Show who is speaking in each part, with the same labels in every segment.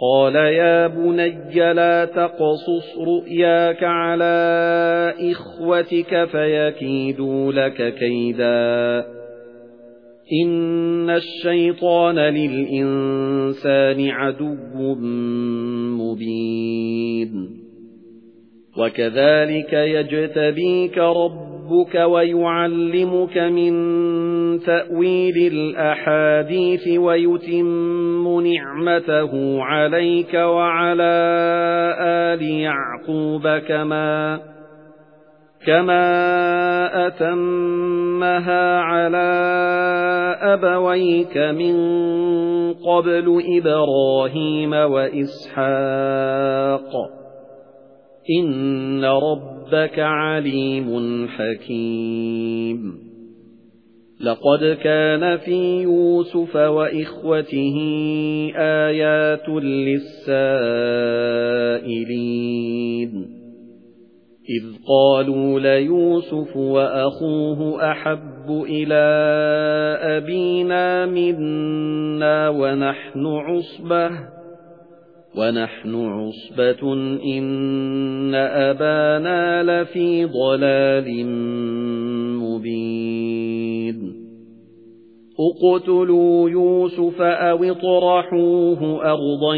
Speaker 1: قَالَ يَا بُنَيَّ لَا تَقْصُصْ رُؤْيَاكَ عَلَى إِخْوَتِكَ فَيَكِيدُوا لَكَ كَيْدًا إِنَّ الشَّيْطَانَ لِلْإِنسَانِ عَدُوٌّ مُبِينٌ وَكَذَلِكَ يَجْتَبِيكَ رَبُّكَ وَيُعَلِّمُكَ مِن تَأْوِيلِ الْأَحَادِيثِ وَيُتِمُّ نِعْمَتَهُ عَلَيْكَ وَعَلَى آلِ يَعْقُوبَ كَمَا كَمَا أَتَمَّهَا عَلَى أَبَوَيْكَ مِن قَبْلُ إِبْرَاهِيمَ وَإِسْحَاقَ إِنَّ رَبَّكَ عَلِيمٌ حَكِيمٌ لَقَدْ كَانَ فِي يُوسُفَ وَإِخْوَتِهِ آيَاتٌ لِلسَّائِلِينَ إِذْ قَالُوا لَيُوسُفُ وَأَخُوهُ أَحَبُّ إِلَى أَبِينَا مِنَّا وَنَحْنُ عُصْبَةٌ وَنَحْنُ عُصْبَةٌ إِنَّ أَبَانَا لَفِي ضَلَالٍ مُبِينٍ. اقتلوا يوسف أو اطرحوه أرضا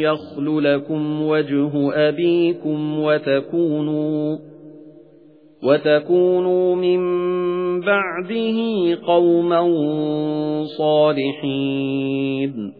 Speaker 1: يخل لكم وجه أبيكم وتكونوا وتكونوا من بعده قوما صالحين.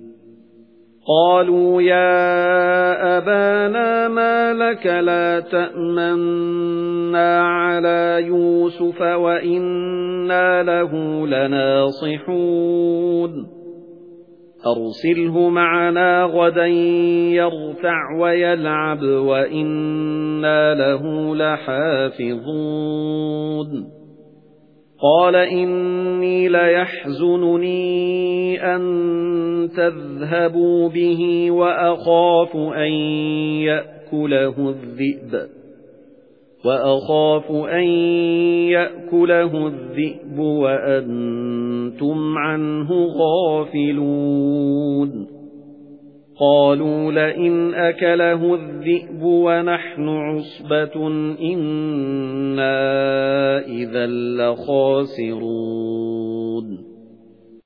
Speaker 1: قَالُوا يَا أَبَانَا مَا لَكَ لَا تَأْمَنَّا عَلَى يُوسُفَ وَإِنَّا لَهُ لَنَاصِحُونَ. أَرْسِلْهُ مَعَنَا غَدًا يَرْتَعْ وَيَلْعَبْ وَإِنَّا لَهُ لَحَافِظُونَ. قَالَ إِنِّي لَيَحْزُنُنِي أَن تَذْهَبُوا بِهِ وَأَخَافُ أَن يَأْكُلَهُ الذِّئْبُ. وَأَخَافُ أَن يَأْكُلَهُ الذِّئْبُ وَأَنتُمْ عَنْهُ غَافِلُونَ. قَالُوا لَئِنْ أَكَلَهُ الذِّئْبُ وَنَحْنُ عُصْبَةٌ إِنَّا إِذًا لَّخَاسِرُونَ.